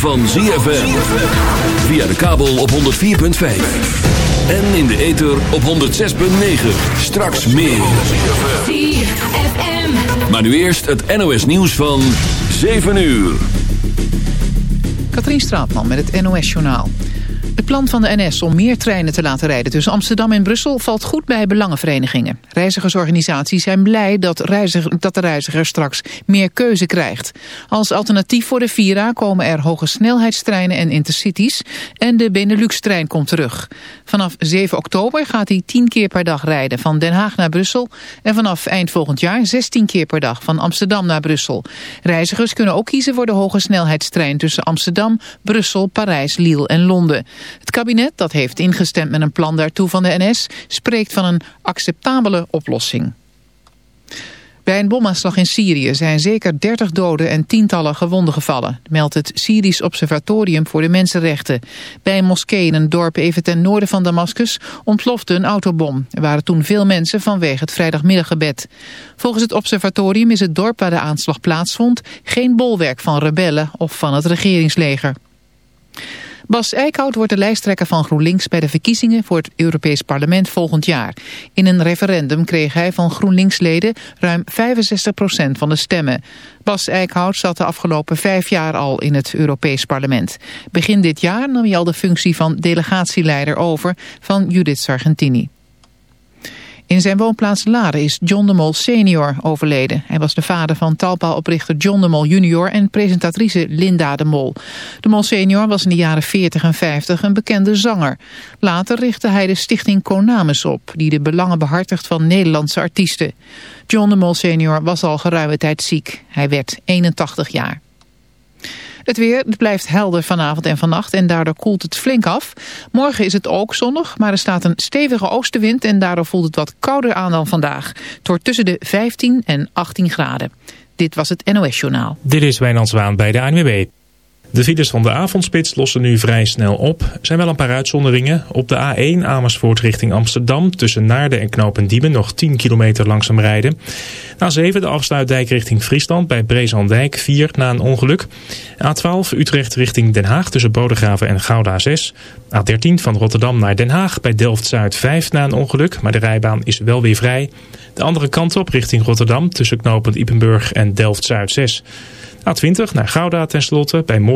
van ZFM. Via de kabel op 104.5. En in de ether op 106.9. Straks meer. Maar nu eerst het NOS nieuws van 7 uur. Katrien Straatman met het NOS Journaal. Het plan van de NS om meer treinen te laten rijden tussen Amsterdam en Brussel valt goed bij belangenverenigingen. Reizigersorganisaties zijn blij dat, reiziger, dat de reiziger straks meer keuze krijgt. Als alternatief voor de Vira komen er hoge snelheidstreinen en intercities en de Benelux-trein komt terug. Vanaf 7 oktober gaat hij 10 keer per dag rijden van Den Haag naar Brussel en vanaf eind volgend jaar 16 keer per dag van Amsterdam naar Brussel. Reizigers kunnen ook kiezen voor de hoge snelheidstrein tussen Amsterdam, Brussel, Parijs, Lille en Londen. Het kabinet, dat heeft ingestemd met een plan daartoe van de NS, spreekt van een acceptabele oplossing. Bij een bomaanslag in Syrië zijn zeker 30 doden en tientallen gewonden gevallen, meldt het Syrisch Observatorium voor de Mensenrechten. Bij een moskee in een dorp even ten noorden van Damascus ontplofte een autobom. Er waren toen veel mensen vanwege het vrijdagmiddaggebed. Volgens het observatorium is het dorp waar de aanslag plaatsvond geen bolwerk van rebellen of van het regeringsleger. Bas Eickhout wordt de lijsttrekker van GroenLinks bij de verkiezingen voor het Europees Parlement volgend jaar. In een referendum kreeg hij van GroenLinks-leden ruim 65% van de stemmen. Bas Eickhout zat de afgelopen vijf jaar al in het Europees Parlement. Begin dit jaar nam hij al de functie van delegatieleider over van Judith Sargentini. In zijn woonplaats Laren is John de Mol senior overleden. Hij was de vader van talpa-oprichter John de Mol junior en presentatrice Linda de Mol. De Mol senior was in de jaren 40 en 50 een bekende zanger. Later richtte hij de stichting Konamis op, die de belangen behartigt van Nederlandse artiesten. John de Mol senior was al geruime tijd ziek. Hij werd 81 jaar. Het weer blijft helder vanavond en vannacht en daardoor koelt het flink af. Morgen is het ook zonnig, maar er staat een stevige oostenwind en daardoor voelt het wat kouder aan dan vandaag. Het tussen de 15 en 18 graden. Dit was het NOS Journaal. Dit is Wijnand Zwaan bij de ANWB. De files van de avondspits lossen nu vrij snel op. Er zijn wel een paar uitzonderingen. Op de A1 Amersfoort richting Amsterdam tussen Naarden en Knopendiemen nog 10 kilometer langzaam rijden. A7 de afsluitdijk richting Friesland bij Brezandijk 4 na een ongeluk. A12 Utrecht richting Den Haag tussen Bodegraven en Gouda 6. A13 van Rotterdam naar Den Haag bij Delft-Zuid 5 na een ongeluk, maar de rijbaan is wel weer vrij. De andere kant op richting Rotterdam tussen knooppunt Ipenburg en Delft-Zuid 6. A20 naar Gouda tenslotte bij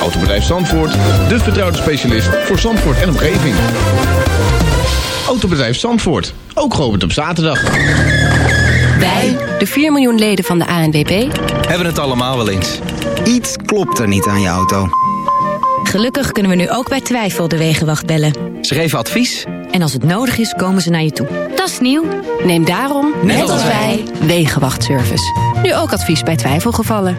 Autobedrijf Zandvoort, de vertrouwde specialist voor Zandvoort en omgeving. Autobedrijf Zandvoort, ook geopend op zaterdag. Wij, de 4 miljoen leden van de ANWB, hebben het allemaal wel eens. Iets klopt er niet aan je auto. Gelukkig kunnen we nu ook bij twijfel de Wegenwacht bellen. Ze geven advies. En als het nodig is, komen ze naar je toe. Dat is nieuw. Neem daarom, net, net als wij, Wegenwachtservice. Nu ook advies bij twijfelgevallen.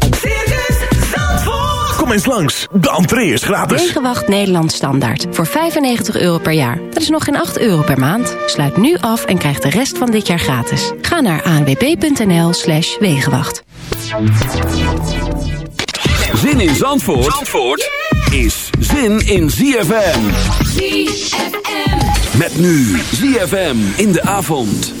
Langs, de entree is gratis. Wegenwacht Nederland Standaard voor 95 euro per jaar. Dat is nog geen 8 euro per maand. Sluit nu af en krijg de rest van dit jaar gratis. Ga naar anwb.nl slash wegenwacht. Zin in Zandvoort, Zandvoort is zin in ZFM. ZFM. Met nu ZFM in de avond.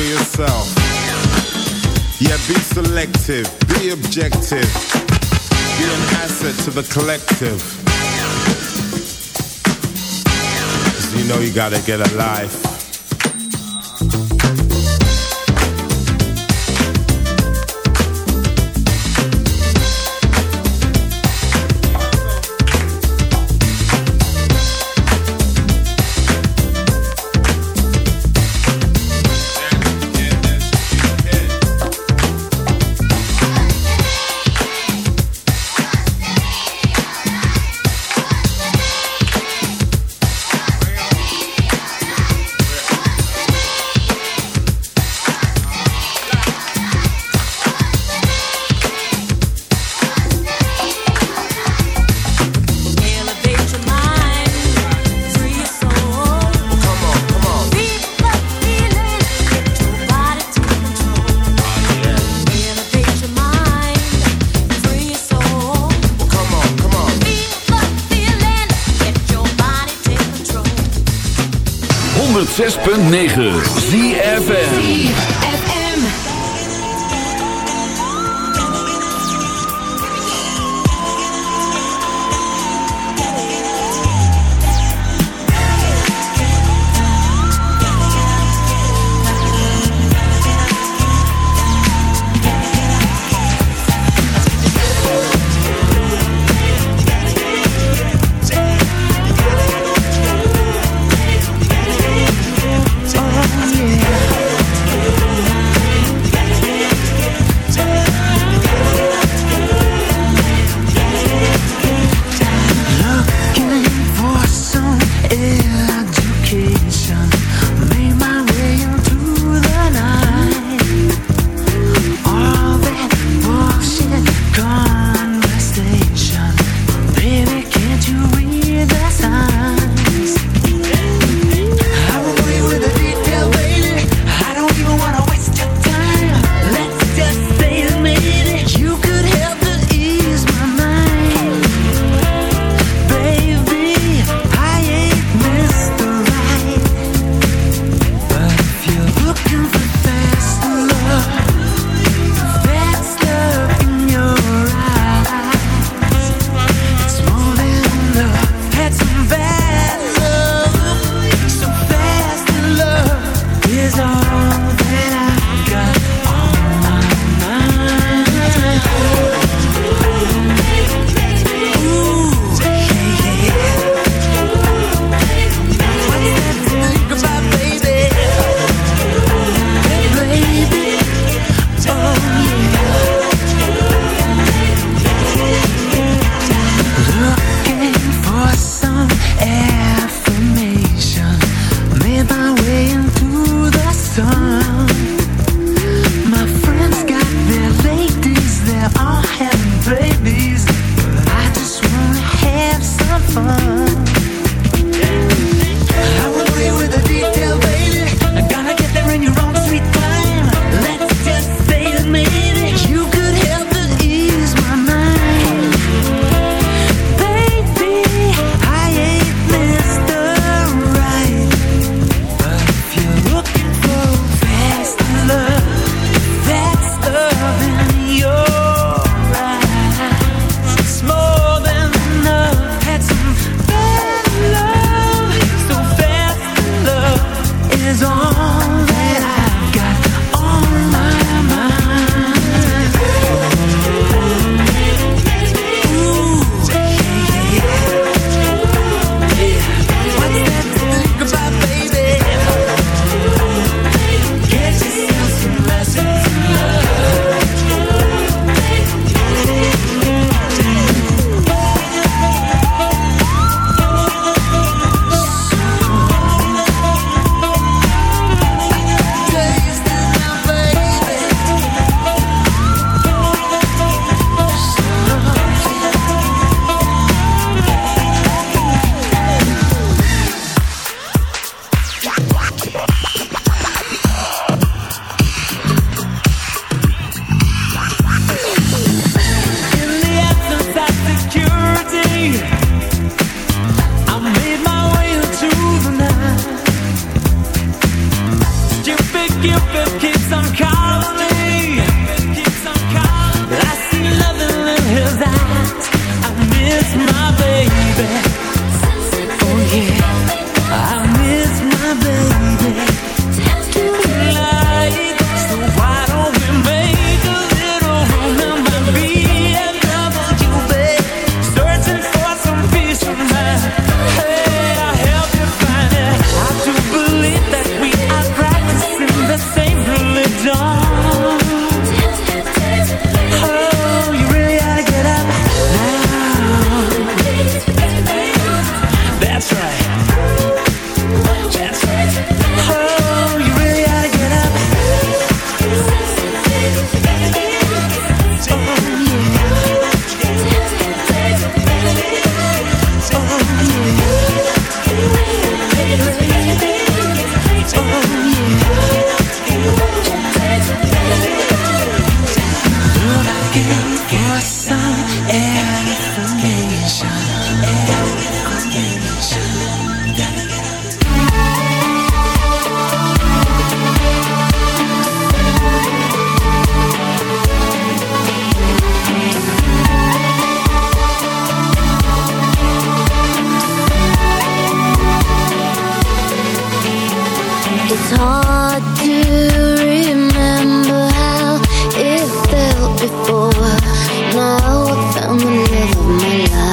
For yourself. Yeah, be selective, be objective, be an asset to the collective. you know you gotta get a life. 106.9 ZFM. It's hard to remember how it felt before. Now I found the love of my life.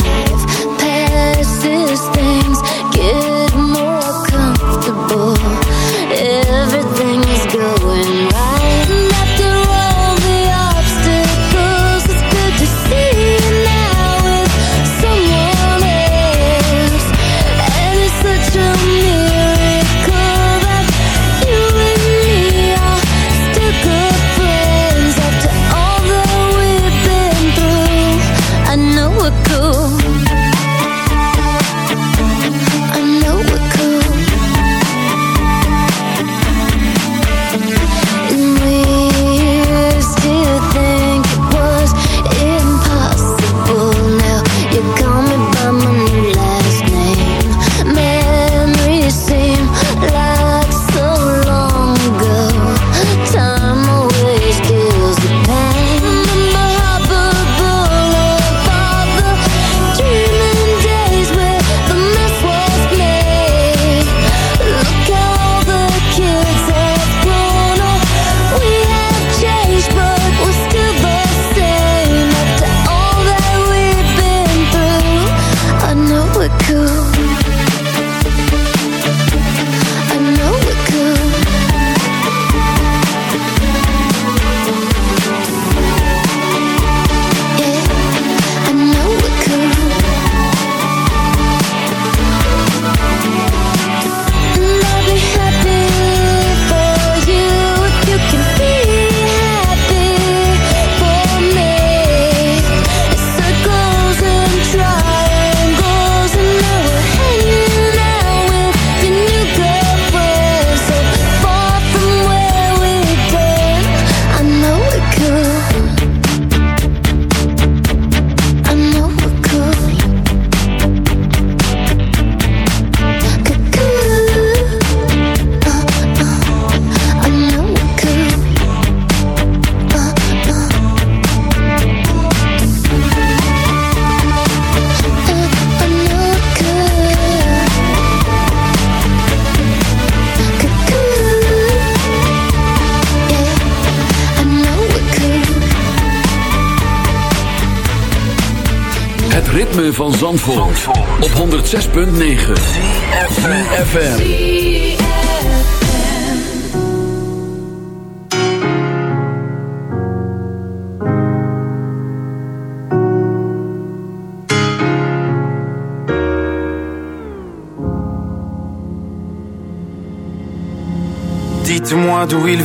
Zandvoort, Zandvoort. op 106.9 FM. Dites-moi d'où il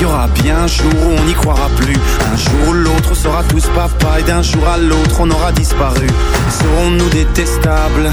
Y aura bien un jour où on n'y croira plus. Un jour ou l'autre, on sera tous papa et d'un jour à l'autre, on aura disparu. Serons-nous détestables?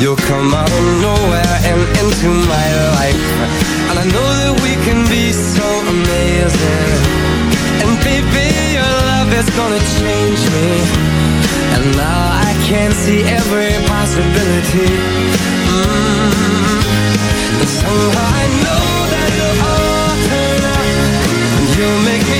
you'll come out of nowhere and into my life. And I know that we can be so amazing. And baby, your love is gonna change me. And now I can see every possibility. Mm. And somehow I know that it'll all turn out. And you'll make me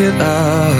it up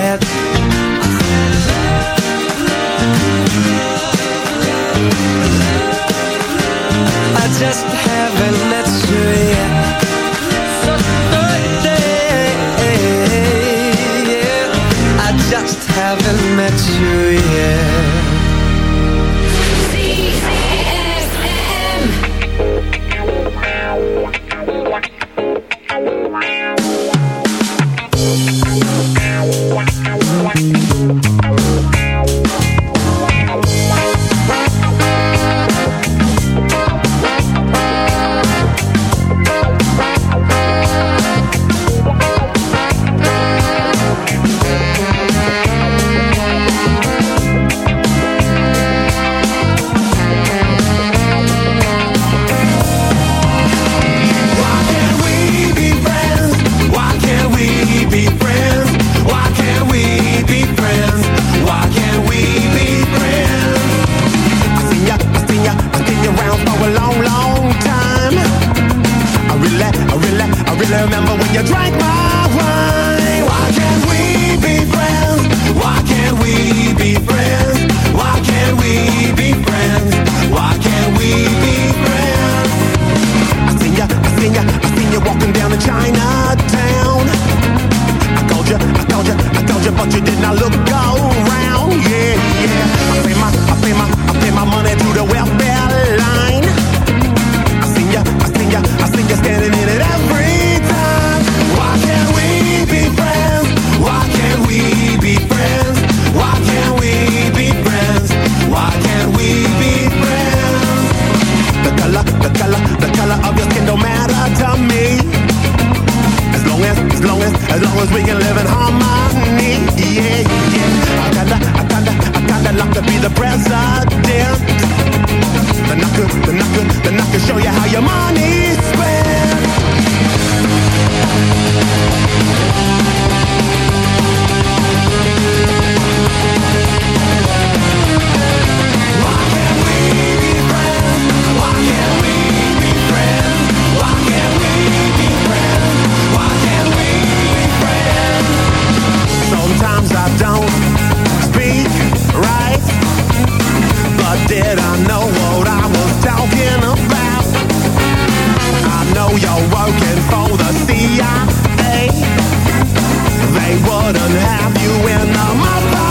wouldn't have you in my mind.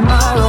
Tomorrow.